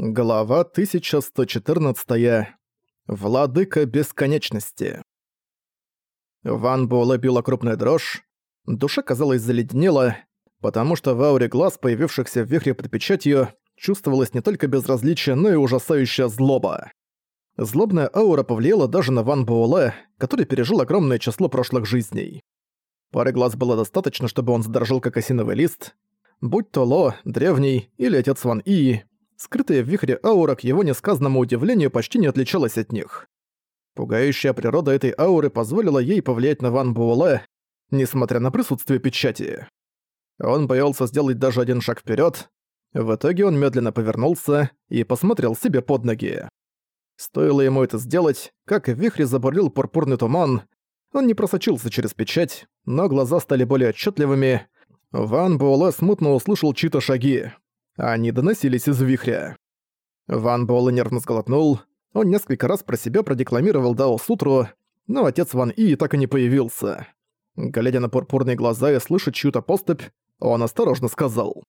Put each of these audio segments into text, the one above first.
Глава 1114. Владыка бесконечности. Ван Буэлэ била крупная дрожь. Душа, казалось, заледенела, потому что в ауре глаз, появившихся в вихре под печатью, чувствовалось не только безразличие, но и ужасающая злоба. Злобная аура повлияла даже на Ван Буэлэ, который пережил огромное число прошлых жизней. Пары глаз было достаточно, чтобы он задрожал как осиновый лист. Будь то Ло, Древний или Отец Ван Ии, скрытая в вихре аура, к его несказанному удивлению, почти не отличалась от них. Пугающая природа этой ауры позволила ей повлиять на Ван Буэлэ, несмотря на присутствие печати. Он боялся сделать даже один шаг вперед. В итоге он медленно повернулся и посмотрел себе под ноги. Стоило ему это сделать, как в вихре забурлил пурпурный туман. Он не просочился через печать, но глаза стали более отчетливыми. Ван Буэлэ смутно услышал чьи-то шаги. Они доносились из вихря. Ван Буэлэ нервно сглотнул. Он несколько раз про себя продекламировал Дао Сутру, но отец Ван И так и не появился. Глядя на пурпурные глаза и слыша чью-то поступь, он осторожно сказал.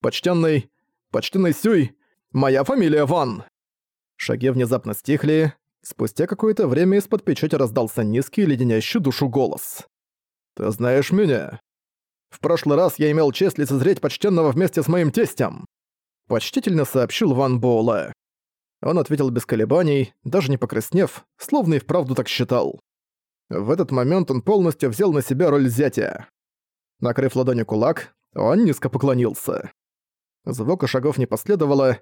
«Почтенный, почтенный Сюй, моя фамилия Ван!» Шаги внезапно стихли. Спустя какое-то время из-под печати раздался низкий, леденящий душу голос. «Ты знаешь меня?» В прошлый раз я имел честь лицезреть почтенного вместе с моим тестем», — почтительно сообщил Ван Боула. Он ответил без колебаний, даже не покраснев, словно и вправду так считал. В этот момент он полностью взял на себя роль зятя. Накрыв ладонью кулак, он низко поклонился. Звука шагов не последовало,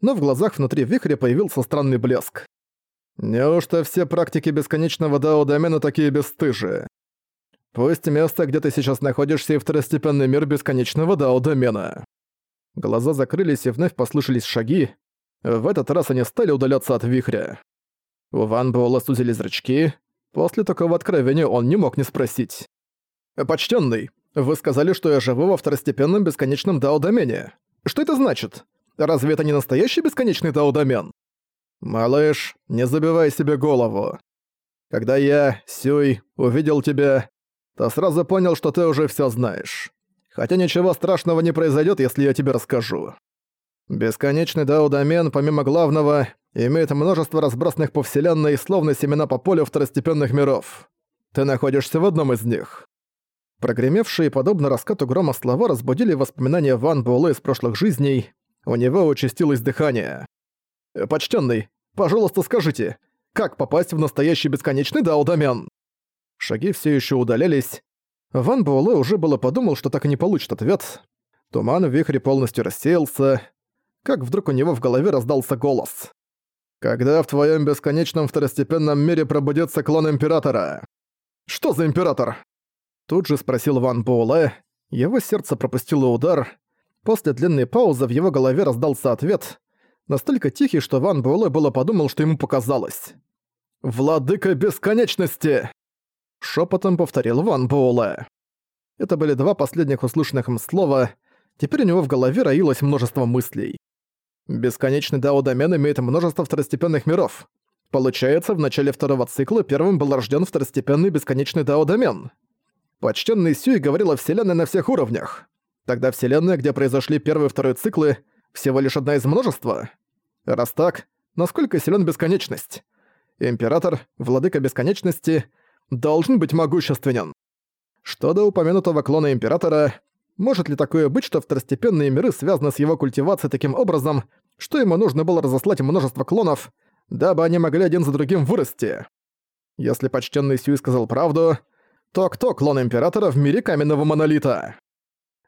но в глазах внутри вихря появился странный блеск. Неужто все практики бесконечного дао-домена такие бесстыжие? Пусть место, где ты сейчас находишься, и второстепенный мир бесконечного дао-домена. Глаза закрылись и вновь послышались шаги. В этот раз они стали удаляться от вихря. У Ван Буэлла сузили зрачки. После такого откровения он не мог не спросить. «Почтенный, вы сказали, что я живу во второстепенном бесконечном дао-домене. Что это значит? Разве это не настоящий бесконечный дао-домен?» «Малыш, не забивай себе голову. Когда я, Сюй, увидел тебя, то сразу понял, что ты уже всё знаешь. Хотя ничего страшного не произойдёт, если я тебе расскажу. Бесконечный дао-домен, помимо главного, имеет множество разбросанных по вселенной, словно семена по полю второстепенных миров. Ты находишься в одном из них. Прогремевшие, подобно раскату грома слова, разбудили воспоминания Ван Буэлэ из прошлых жизней. У него участилось дыхание. «Почтенный, пожалуйста, скажите, как попасть в настоящий бесконечный дао-домен?» Шаги все еще удалялись. Ван Буэлэ уже было подумал, что так и не получит ответ. Туман в вихре полностью рассеялся. Как вдруг у него в голове раздался голос. «Когда в твоем бесконечном второстепенном мире пробудится клон Императора?» «Что за Император?» Тут же спросил Ван Буэлэ. Его сердце пропустило удар. После длинной паузы в его голове раздался ответ, настолько тихий, что Ван Буэлэ было подумал, что ему показалось. «Владыка Бесконечности!» Шепотом повторил Ван Буэлэ. Это были два последних услышанных им слова, теперь у него в голове роилось множество мыслей. Бесконечный дао-домен имеет множество второстепенных миров. Получается, в начале второго цикла первым был рожден второстепенный бесконечный дао-домен. Почтенный Сюй говорил о Вселенной на всех уровнях. Тогда Вселенная, где произошли первый и второй циклы, всего лишь одна из множества. Раз так, насколько силен бесконечность? Император, владыка бесконечности — должен быть могущественен. Что до упомянутого клона Императора, может ли такое быть, что второстепенные миры связаны с его культивацией таким образом, что ему нужно было разослать множество клонов, дабы они могли один за другим вырасти? Если почтенный Сюй сказал правду, то кто клон Императора в мире Каменного Монолита?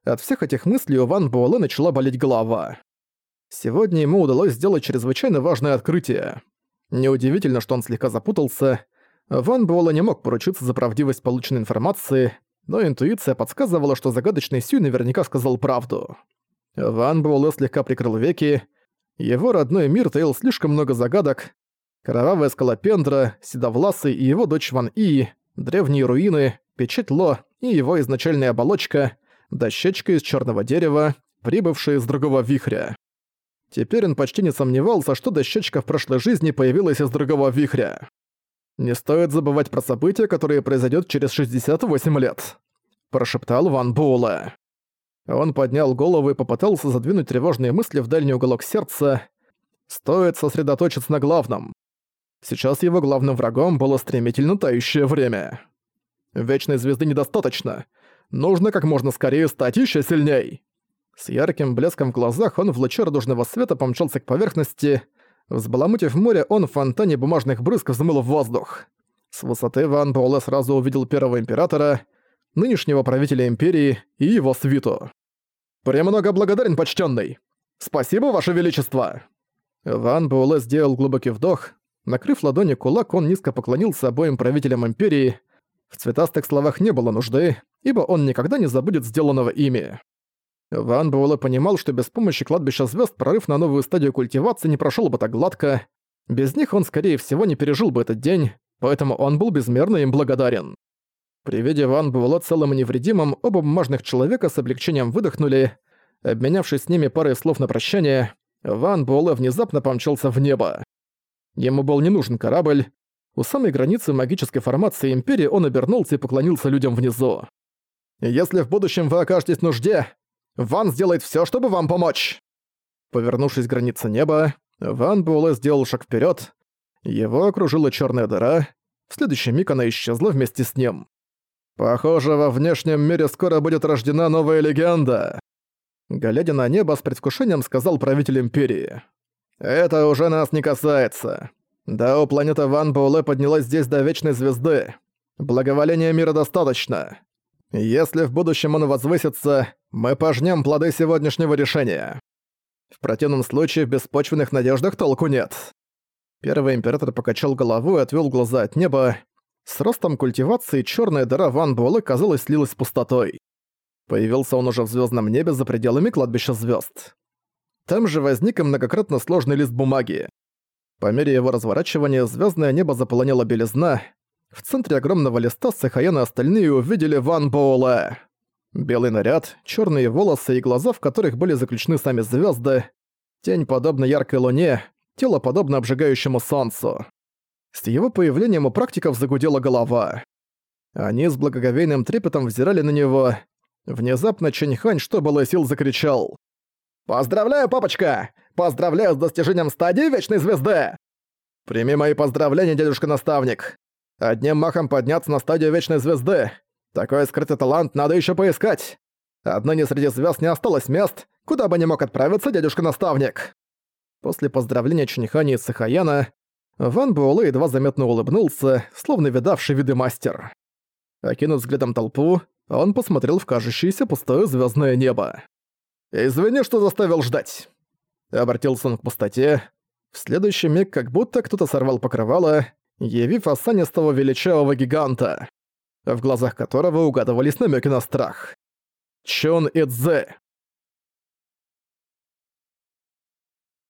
От всех этих мыслей у Ван Буэлэ начала болеть голова. Сегодня ему удалось сделать чрезвычайно важное открытие. Неудивительно, что он слегка запутался, Ван Буэлла не мог поручиться за правдивость полученной информации, но интуиция подсказывала, что загадочный Сюй наверняка сказал правду. Ван Буэлэ слегка прикрыл веки. Его родной мир таил слишком много загадок. Кровавая скалопендра, Седовласый и его дочь Ван И, древние руины, печать Ло и его изначальная оболочка, дощечка из черного дерева, прибывшая из другого вихря. Теперь он почти не сомневался, что дощечка в прошлой жизни появилась из другого вихря. Не стоит забывать про события, которые произойдут через 68 лет», – прошептал Ван Буэлэ. Он поднял голову и попытался задвинуть тревожные мысли в дальний уголок сердца. Стоит сосредоточиться на главном. Сейчас его главным врагом было стремительно тающее время. Вечной звезды недостаточно. Нужно как можно скорее стать еще сильней. С ярким блеском в глазах он в луче радужного света помчался к поверхности. Взбаламутив море, он в фонтане бумажных брызг взмыл в воздух. С высоты Ван Буэлэ сразу увидел первого императора, нынешнего правителя империи и его свиту. «Премного благодарен, почтенный! Спасибо, ваше величество!» Ван Буэлэ сделал глубокий вдох. Накрыв ладони кулак, он низко поклонился обоим правителям империи. В цветастых словах не было нужды, ибо он никогда не забудет сделанного ими. Ван Буэлэ понимал, что без помощи кладбища звезд прорыв на новую стадию культивации не прошел бы так гладко. Без них он, скорее всего, не пережил бы этот день, поэтому он был безмерно им благодарен. При виде Ван Буэлэ целым и невредимым, оба бумажных человека с облегчением выдохнули. Обменявшись с ними парой слов на прощание, Ван Буэлэ внезапно помчался в небо. Ему был не нужен корабль. У самой границы магической формации Империи он обернулся и поклонился людям внизу. «Если в будущем вы окажетесь в нужде, Ван сделает все, чтобы вам помочь!» Повернувшись к границе неба, Ван Буэлэ сделал шаг вперед. Его окружила черная дыра. В следующий миг она исчезла вместе с ним. «Похоже, во внешнем мире скоро будет рождена новая легенда!» Глядя на небо, с предвкушением сказал правитель Империи. «Это уже нас не касается. Да, у планеты Ван Буэлэ поднялась здесь до Вечной Звезды. Благоволения мира достаточно. Если в будущем он возвысится, мы пожнем плоды сегодняшнего решения. В противном случае в беспочвенных надеждах толку нет». Первый император покачал голову и отвел глаза от неба. С ростом культивации черная дыра Ван Буэлэ, казалось, слилась с пустотой. Появился он уже в звездном небе за пределами кладбища звезд. Там же возник многократно сложный лист бумаги. По мере его разворачивания звездное небо заполонила белизна. В центре огромного листа Сахаян и остальные увидели Ван Боула. Белый наряд, черные волосы и глаза, в которых были заключены сами звезды, тень подобно яркой луне, тело подобно обжигающему солнцу. С его появлением у практиков загудела голова. Они с благоговейным трепетом взирали на него, Внезапно Чэньхань, что было сил, закричал. «Поздравляю, папочка! Поздравляю с достижением стадии Вечной Звезды! Прими мои поздравления, дедушка-наставник! Одним махом подняться на стадию Вечной Звезды! Такой скрытый талант надо еще поискать! Отныне среди звезд не осталось мест, куда бы не мог отправиться дедушка-наставник!» После поздравления Чунихани и Сахаяна, Ван Буэлэ едва заметно улыбнулся, словно видавший виды мастер. Окинув взглядом толпу, он посмотрел в кажущееся пустое звездное небо. «Извини, что заставил ждать!» Обратился он к пустоте. В следующий миг как будто кто-то сорвал покрывало, явив осанистого величавого гиганта, в глазах которого угадывались намеки на страх. Чон Идзе.